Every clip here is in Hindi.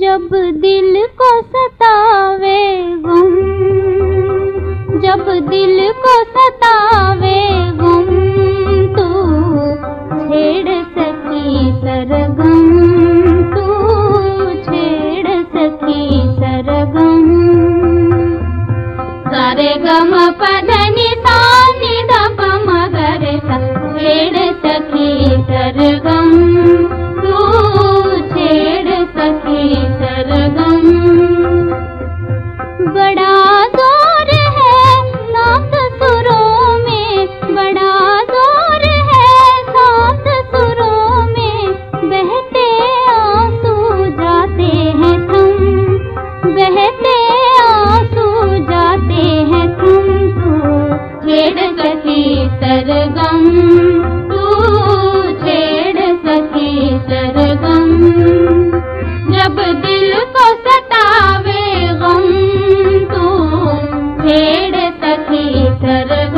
जब दिल को सतावे गुम जब दिल को सतावे सतावे गम तू भेड़ सखी तरग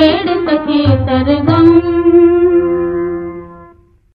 నేడు